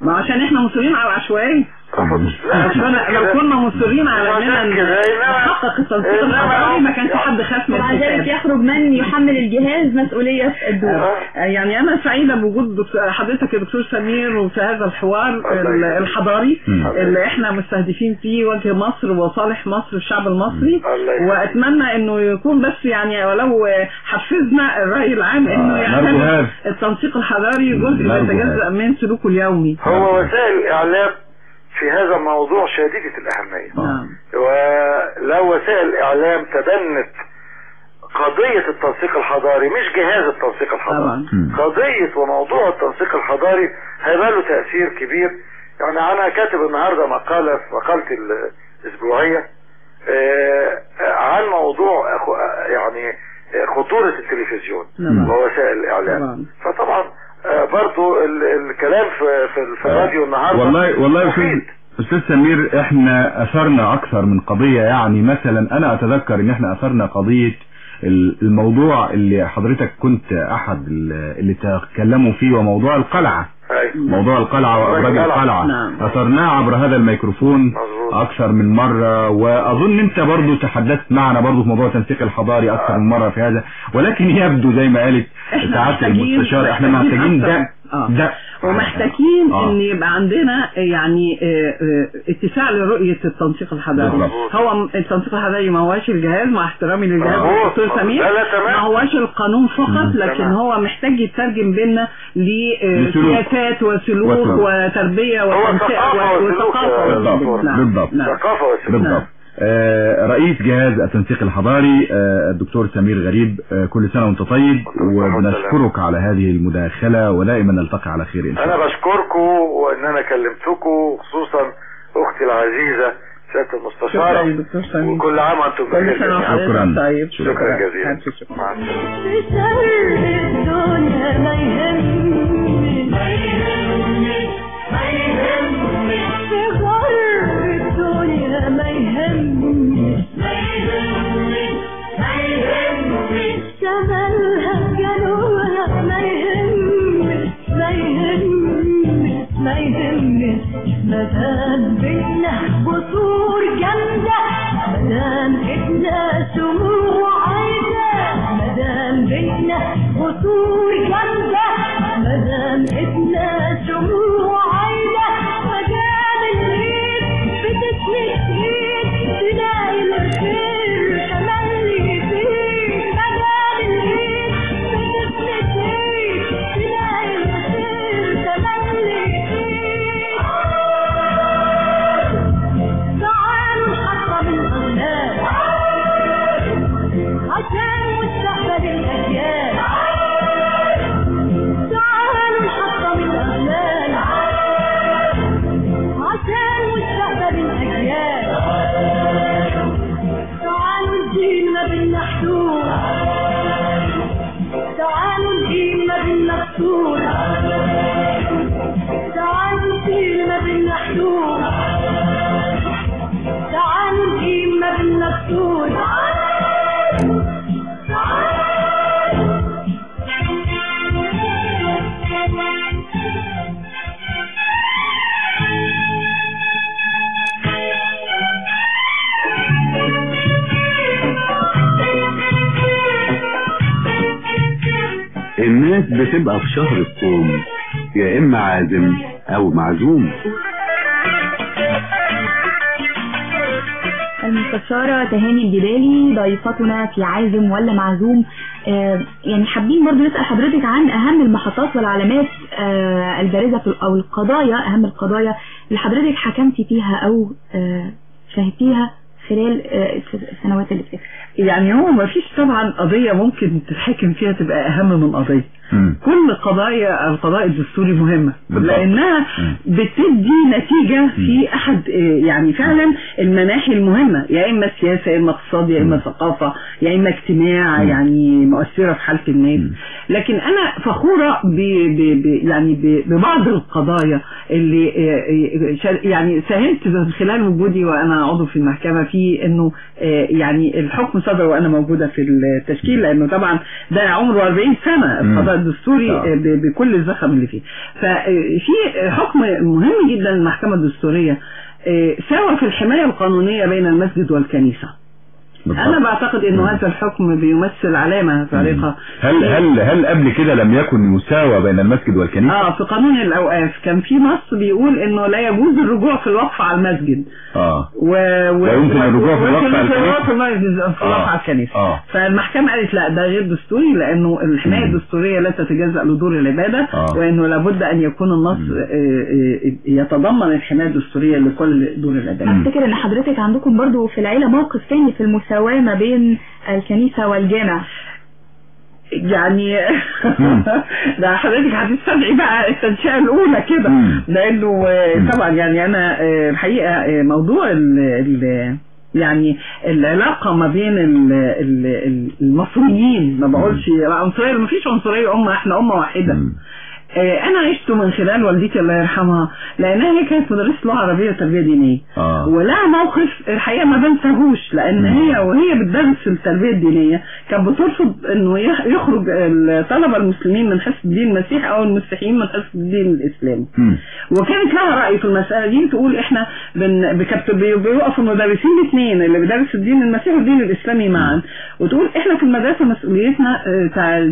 ما عشان إحنا مصرين على العشوائية. رفضوا عشان لو كنا مصرين على اننا نحقق التنسيق الحضاري ما كانش حد خاف من ومع ذلك يخرج من يحمل الجهاز مسؤولية الدور آه. يعني أنا سعيدة بوجود حضرتك يا دكتور سمير وفي هذا الحوار. الحضاري. اللي إحنا مستهدفين فيه وجه مصر وصالح مصر الشعب المصري. وأتمنى إنه يكون بس يعني ولو حفزنا الرأي العام إنه آه، يعتبر هذا. التنسيق الحضاري جزء نرجو يتجزأ. من سلوكه اليومي هو وسائل الإعلام في هذا الموضوع شديدة الأهمية نعم ولو وسائل الإعلام تبنت قضية التنسيق الحضاري مش جهاز التنسيق الحضاري. قضية وموضوع التنسيق الحضاري هيبقى له تأثير كبير يعني أنا كاتب النهاردة مقالة في مقالتي الأسبوعية آه، عن موضوع أخو- يعني خطورة التلفزيون نعم. ووسائل الإعلام طبعا. فطبعا برضو ال- الكلام في الراديو النهاردة والله والله يا أستاذ. أستاذ سمير إحنا أثرنا أكثر من قضية يعني مثلا أنا أتذكر إن إحنا أثرنا قضية ال- الموضوع اللي حضرتك كنت أحد ال- اللي تكلموا فيه وموضوع القلعة. موضوع القلعة وأبراج القلعة. نعم. أثرناه عبر هذا الميكروفون. أكثر من مرة وأظن أنت برضو تحدثت معنا برضو في موضوع التنسيق الحضاري أكثر من مرة في هذا ولكن يبدو زي ما قالت سعادة المستشار إحنا محتاجين ده آه. ده ومحتاجين آه. إن يبقى عندنا يعني آه، آه، اتساع لرؤية التنسيق الحضاري. هو التنسيق الحضاري ما هوش الجهاز مع احترامي للجهاز. والدكتور سمير. ما هوش القانون فقط. لكن. هو محتاج يترجم بينا. لسياسات وسلوك وسلوك. وتربية وتنسيق وثقافه آه، وسلوك. بالضبط. نعم. بالضبط. نعم. وسلوك بالضبط آه، رئيس جهاز التنسيق الحضاري آه، الدكتور سمير غريب آه، كل سنة وانت طيب وبنشكرك على هذه المداخلة ودائما نلتقي على خير إن شاء الله. أنا بشكركم وان أنا كلمتكم خصوصا أختي العزيزة سيادة شكرا يا المستشار دكتور سمير. وكل عام وأنتم كل بخير شكراً. طيب. شكرا. جزيلا. ألف شكر. مع السلامة. في شر الدنيا ما يهمني ما يهمني غر الدنيا ما يهمني ما يهمني بينا بطور شهر الصوم يا إما عازم أو معزوم. المستشارة تهاني الجبالي ضيفتنا في عازم ولا معزوم. آه يعني حابين برضو نسأل حضرتك عن أهم المحطات والعلامات آه البارزة أو القضايا أهم القضايا اللي حضرتك حكمتي فيها أو آه شاهدتيها. خلال آه السنوات اللي فاتت يعني هو ما فيش طبعا قضية ممكن تتحكم فيها تبقى أهم من قضية مم. كل قضايا القضاء الدستوري مهمة بالضبط. لأنها مم. بتدي نتيجة في أحد آه، يعني فعلا المناحي المهمة يا إما سياسة يا إما اقتصاد يا إما ثقافة يا إما اجتماع. يعني مؤثرة في حالة الناس مم. لكن أنا فخورة ب ب ب يعني ب ببعض القضايا اللي آه، يعني ساهمت من خلال وجودي وأنا عضو في المحكمة في إنه آه، يعني الحكم صدر وأنا موجودة في التشكيل لأنه طبعا ده عمره 40 سنة مم. القضاء الدستوري آه. آه، بكل الزخم اللي فيه ففي حكم مهم جدا المحكمة الدستورية آه، ساوى في الحماية القانونية بين المسجد والكنيسة بالضبط. أنا بعتقد إنه مم. هذا الحكم بيمثل علامة فارقة هل هل هل قبل كده لم يكن مساواة بين المسجد والكنيسة؟ آه في قانون الأوقاف كان في نص بيقول إنه لا يجوز الرجوع في الوقف على المسجد آه و... و... لا يمكن الرجوع في الوقف ويمكن على الكنيسة؟ في الوقف آه. على الكنيسة آه. فالمحكمة قالت لا ده غير دستوري لأنه الحماية. الدستورية لا تتجزأ لدور العبادة آه. وإنه لابد أن يكون النص مم. آه، آه، يتضمن الحماية الدستورية لكل دور العبادة. أفتكر إن حضرتك عندكم برضو في العيلة موقف تاني في المساواة ما بين الكنيسة والجامع. يعني. ده حضرتك هتستدعي بقى التنشئة الأولى كده. مم. طبعا يعني أنا آه، الحقيقة آه، موضوع ال ال يعني العلاقة ما بين ال- ال- المصريين ما بقولش عنصرية ما فيش عنصرية أمة إحنا أمة واحدة. مم. آه، أنا عشت من خلال والدتي الله يرحمها لأنها هي كانت مدرسة لغة عربية وتربية دينية آه ولها موقف الحقيقة ما بنساهوش لأن مم. هي وهي بتدرس التربية الدينية كانت بترفض إنه يخ- يخرج الطلبة المسلمين من حزب الدين المسيحي أو المسيحيين من حزب الدين الإسلامي. وكانت لها رأي في المسألة دي تقول إحنا بن... بيوقفوا المدرسين الاثنين اللي بيدرس الدين المسيحي والدين الإسلامي معا وتقول إحنا في المدرسة مسؤوليتنا آه،.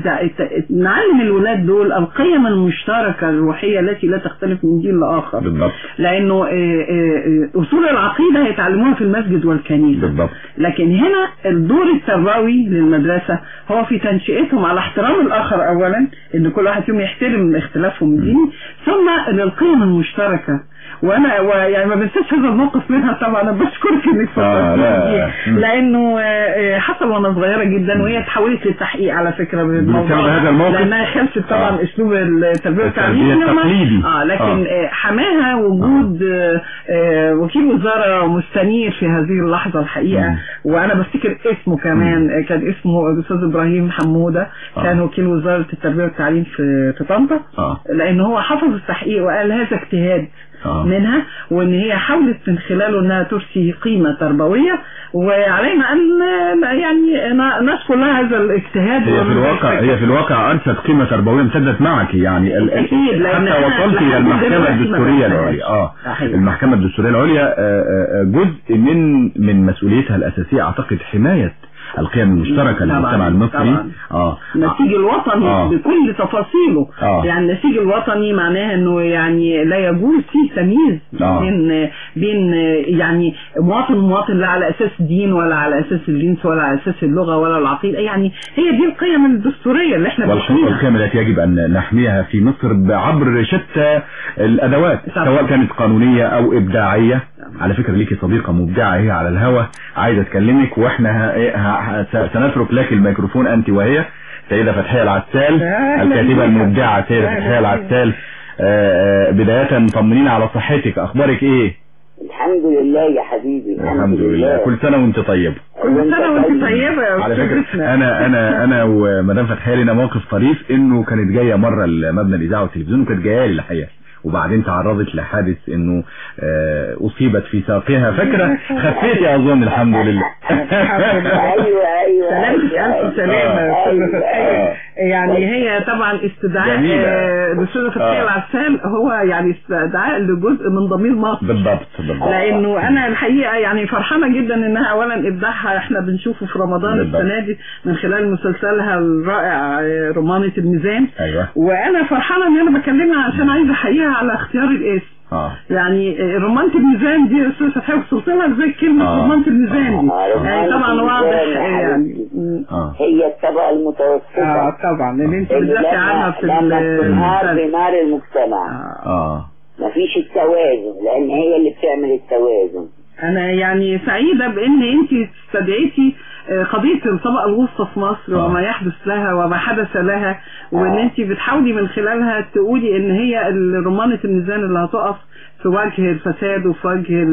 نعلم الولاد دول القيم المشتركة الروحيه التي لا تختلف من لآخر. بالضبط. لأنه آه، آه، آه، أصول العقيدة هيتعلموها في المسجد والكنيسة. بالضبط. لكن هنا الدور التربوي للمدرسة هو في تنشئتهم على احترام الآخر اولا إن كل واحد فيهم يحترم اختلافهم الديني ثم للقيم المشتركة. وأنا ويعني ما بنساش هذا الموقف منها طبعا أنا بشكرك إنك آه، لأنه آه، آه، حصل وأنا صغيرة جدا وهي اتحولت للتحقيق على فكرة بالموضوع هذا الموقف؟ لأنها خلفت طبعا آه. أسلوب التربيه والتعليم التقليدي. آه لكن آه. آه، حماها وجود آه، آه، وكيل وزارة مستنير في هذه اللحظة الحقيقة مم. وأنا بفتكر اسمه كمان آه، كان اسمه الأستاذ إبراهيم حمودة آه. كان وكيل وزارة التربية والتعليم في في طنطا آه لأن هو حفظ التحقيق وقال هذا اجتهاد آه. منها وإن هي حاولت من خلاله إنها ترسي قيمة تربوية وعلينا أن آه، يعني نشكر لها هذا الاجتهاد هي في الواقع هي في الواقع انشت قيمة تربوية امتدت معك يعني لأن حتى وصلت إلى ما الدستورية بنساهاش. العليا آه صحيح. المحكمة الدستورية العليا آه، آه، آه، جزء من من مسؤوليتها الأساسية أعتقد حماية القيم المشتركة للمجتمع المصري طبعاً. آه النسيج الوطني آه. بكل تفاصيله آه. يعني النسيج الوطني معناها إنه يعني لا يجوز فيه تمييز آه. بين بين يعني مواطن ومواطن لا على أساس دين ولا على أساس الجنس ولا على أساس اللغة ولا العقيدة يعني هي دي القيم الدستورية اللي إحنا بنحميها القيم التي يجب أن نحميها في مصر عبر شتى الأدوات. سواء كانت قانونية أو إبداعية على فكرة ليكي صديقة مبدعة هي على الهوا عايزة تكلمك وإحنا إيه سنترك لك الميكروفون أنت وهي العسال الكاتبة بك. المبدعة سيدة أهلاً فتحية بك. العسال آه، آه، بداية مطمنين على صحتك. أخبارك إيه؟ الحمد لله يا حبيبي الحمد لله. كل سنة وأنت طيب. كل سنة وأنت طيبة يا على اسماء. أنا أنا أنا ومدام فتحية لنا موقف طريف إنه كانت جاية مرة لمبنى الإذاعة والتلفزيون وكانت جاية لي الحقيقة. وبعدين تعرضت لحادث إنه آه، أصيبت في ساقها فاكرة؟ خفيتي اظن الحمد لله. أيوه أيوه سلامتك أيوة، ألف سلامة. يعني هي طبعا استدعاء فتحيه آه. العسال هو يعني استدعاء لجزء من ضمير مصر. بالضبط بالضبط. لأنه أنا الحقيقة يعني فرحانة جدا انها اولا إبداعها إحنا بنشوفه في رمضان بالضبط. السنة دي من خلال مسلسلها الرائع آه، رمانة الميزان. أيوه. وأنا فرحانة إن أنا بكلمها عشان عايزة أحييها على اختيار الاسم. آه يعني آه، رمانة الميزان دي يا أستاذ فتحي وصلت لها إزاي كلمة آه. رمانة الميزان دي آه، يعني طبعا واضح يعني. م. آه هي الطبقة المتوسطة آه طبعا اللي انت بتدافع عنها في لما بتنهار. بنار المجتمع آه. آه مفيش التوازن لأن هي اللي بتعمل التوازن أنا يعني سعيدة بإن انت استدعيتي آه، قضية الطبقة الوسطى في مصر آه. وما يحدث لها وما حدث لها وإن آه. انت بتحاولي من خلالها تقولي إن هي رمانة الميزان اللي هتقف في وجه الفساد وفي وجه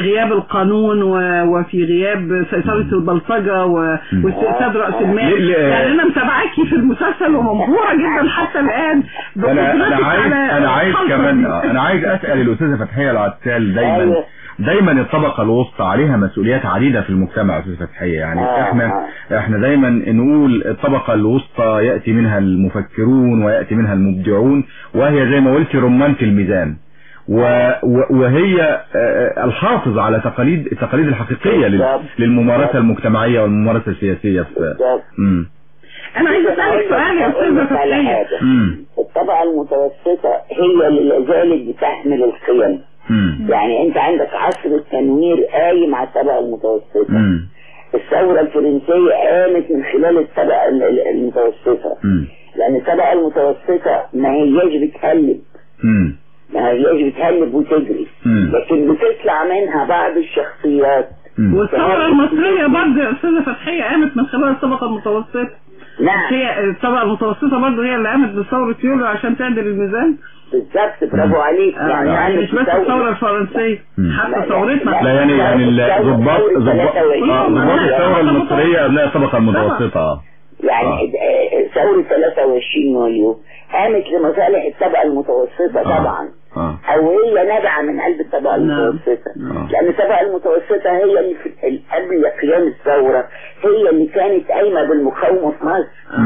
غياب القانون وفي غياب سيطرة البلطجة و- واستئساد رأس المال يعني أنا متابعاكي في المسلسل ومبهورة جدا حتى الآن أنا أنا بقدرتك عايز أنا عايز كمان أنا عايز أسأل الأستاذة فتحية العسال دايما أيوة. دايما الطبقة الوسطى عليها مسؤوليات عديدة في المجتمع يا استاذه فتحية. يعني آه، إحنا إحنا دايما نقول الطبقة الوسطى يأتي منها المفكرون ويأتي منها المبدعون وهي زي ما قلت رمانه الميزان. و و- وهي آه، آه، الحافظ على تقاليد التقاليد الحقيقية لل- بالضبط. للممارسة المجتمعية والممارسة السياسية في بالظبط. امم أنا عايزة أسألك سؤال يا استاذه فتحية. حاجة. الطبقة المتوسطة هي اللي لا زالت بتحمل القيم يعني انت عندك عصر التنوير قايم على الطبقة المتوسطة. امم الثورة الفرنسية قامت من خلال الطبقة ال- ال- المتوسطة. امم لأن الطبقة المتوسطة ما هياش بتهلب ما هياش بتهلب وتجري. مم. لكن بتطلع منها بعض الشخصيات. مم. والثورة المصرية برضه يا أستاذة فتحية قامت من خلال الطبقة المتوسطة. نعم. هي الطبقة المتوسطة برضه هي اللي قامت بثورة يوليو عشان تعدل الميزان. بالظبط برافو عليك آه، يعني عندك مش بس مم. لا، حتى ثورتنا لا. يعني يعني ضباط آه، ضباط الثورة المصرية أبناء الطبقة المتوسطة آه. يعني آه. آه، ثورة 23 يوليو قامت لمصالح الطبقة المتوسطة آه. طبعا آه أو هي نابعة من قلب الطبقة نعم. المتوسطة آه. لأن الطبقة المتوسطة هي اللي في قبل قيام الثورة هي اللي كانت قايمة بالمقاومة في مصر.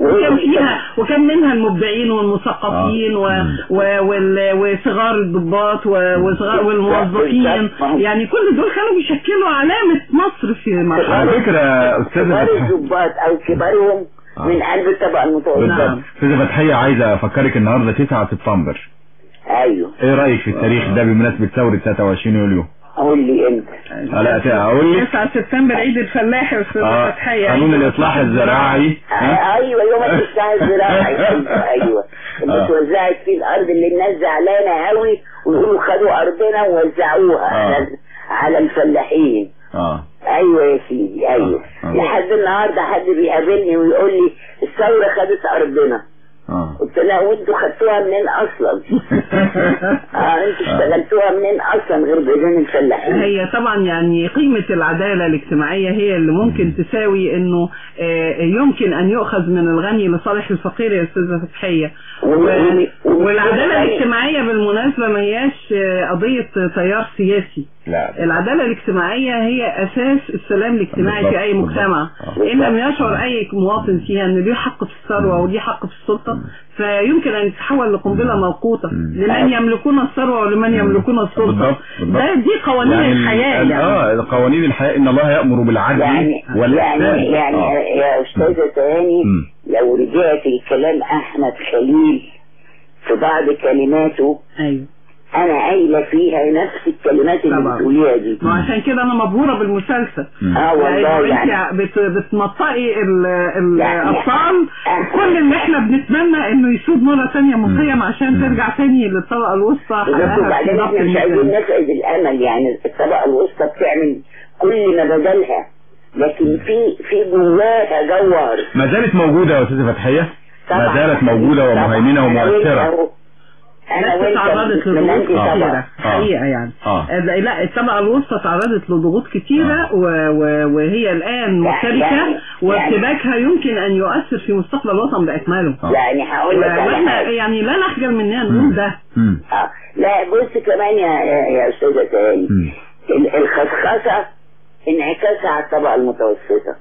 اللي فيها؟ وكان منها المبدعين والمثقفين آه. و... و... وصغار الضباط و... وصغار والموظفين. بالظبط. ما هو- يعني كل دول كانوا بيشكلوا علامة مصر في مرحلة على فكرة أستاذة كبار الضباط أو كبارهم آه. من قلب الطبقة المتوسطة بالظبط أستاذة فتحية عايزة أفكرك النهاردة 9 سبتمبر. أيوه. إيه رأيك في التاريخ؟ ده بمناسبة ثورة 23 يوليو؟ قول لي انت آه، لا أقول لك 9 سبتمبر عيد الفلاح يا أستاذة آه، فتحية قانون عيد الإصلاح الزراعي. ها؟ آه، أيوه يوم الأسبوع الزراعي. أيوه. أيوه اللي آه. اتوزعت فيه الأرض اللي الناس زعلانه قوي ويقولوا خدوا أرضنا ووزعوها آه. على على الفلاحين. آه. أيوه يا سيدي أيوه. آه. لحد النهارده حد بيقابلني ويقول لي الثورة خدت أرضنا. قلت له وانتوا خدتوها منين أصلا؟ آه أنتوا اشتغلتوها منين أصلا غير بإذن الفلاحين؟ هي طبعا يعني قيمة العدالة الاجتماعية هي اللي ممكن تساوي إنه آه، يمكن أن يؤخذ من الغني لصالح الفقير يا أستاذة فتحية و- و- و- والعدالة الاجتماعية بالمناسبة ما هياش آه، قضية تيار سياسي. لا. العدالة الاجتماعية هي أساس السلام الاجتماعي بالضبط، في أي. مجتمع. آه. إن لم يشعر أي مواطن فيها أن ليه حق في الثروة وليه حق في السلطة فيمكن أن يتحول لقنبلة موقوتة لمن يملكون الثروة ولمن يملكون السلطة. ده دي قوانين يعني ال- الحياة ال- يعني. آه قوانين الحياة إن الله يأمر بالعدل يعني والإحسان. يعني يعني آه. يا أستاذة تهاني مم. لو رجعت لكلام أحمد خليل في بعض كلماته أيوه. أنا قايله فيها نفس الكلمات اللي. بتقوليها دي. ما عشان كده أنا مبهورة بالمسلسل. آه والله يعني أنت بت- بتنطقي ال- يعني- الأبطال كل اللي إحنا بنتمنى إنه يسود مرة ثانية مقيم عشان ترجع تاني للطبقة الوسطى. وبعدين إحنا مش عايزين. نفقد الأمل يعني الطبقة الوسطى بتعمل كل ما بدلها لكن في في جواها جوهر. ما زالت موجودة يا أستاذة فتحية؟ ما. زالت موجودة طبعا. ومهيمنة أنا تعرضت لضغوط آه. كتيرة حقيقة يعني آه. آه، لا الطبقة الوسطى تعرضت لضغوط كتيرة و... و... وهي الآن مرتبكة يعني- وارتباكها يمكن أن يؤثر في مستقبل الوطن بأكمله آه. يعني هقول لك وإحنا يعني لا نخجل من إننا نقول ده. آه. لا بص كمان يا يا, أستاذة تهاني الخصخصه انعكاسها على الطبقة المتوسطة.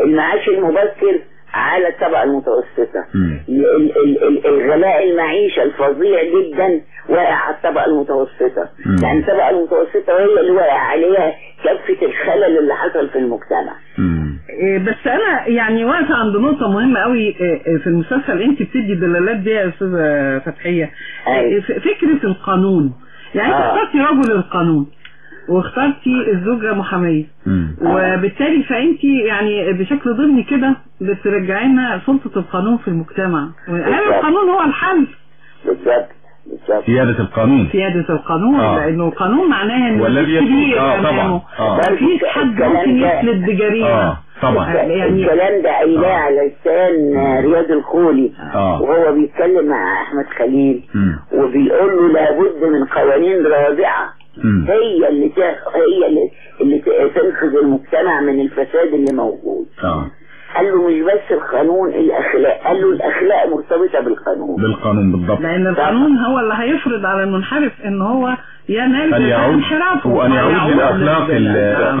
المعاش المبكر على الطبقة المتوسطة مم. ال- ال- ال- الغلاء المعيشة الفظيع جدا واقع على الطبقة المتوسطة مم. لأن الطبقة المتوسطة هي اللي واقع عليها كافة الخلل اللي حصل في المجتمع مم. إيه، بس أنا يعني واقفه عند نقطة مهمة قوي إيه، إيه، في المسلسل أنت بتدي دلالات دي يا أستاذة فتحية إيه، ف- فكرة القانون يعني أنت آه. اخترتي رجل القانون واخترتي الزوجه محاميه مم. وبالتالي فأنت يعني بشكل ضمني كده بترجعي لنا سلطة القانون في المجتمع. هل. القانون هو الحل. بالظبط. بالظبط. سيادة القانون. سيادة القانون. آه. لأنه القانون معناه ان والذي كبير آه، طبعاً. آه. مفيش حد ممكن يفلت بجريمة. آه طبعا. يعني الكلام ده قايلاه على لسان آه، رياض الخولي. آه. وهو بيتكلم مع أحمد خليل. مم. وبيقول له لابد من قوانين رادعه. هي اللي ت- هي اللي, اللي تنقذ المجتمع من الفساد اللي موجود. آه. قال له مش بس القانون الأخلاق قال له الأخلاق مرتبطة بالقانون. بالقانون بالضبط. لأن القانون هو اللي هيفرض على المنحرف إن هو ينال انحرافه. وأن يعود نعم.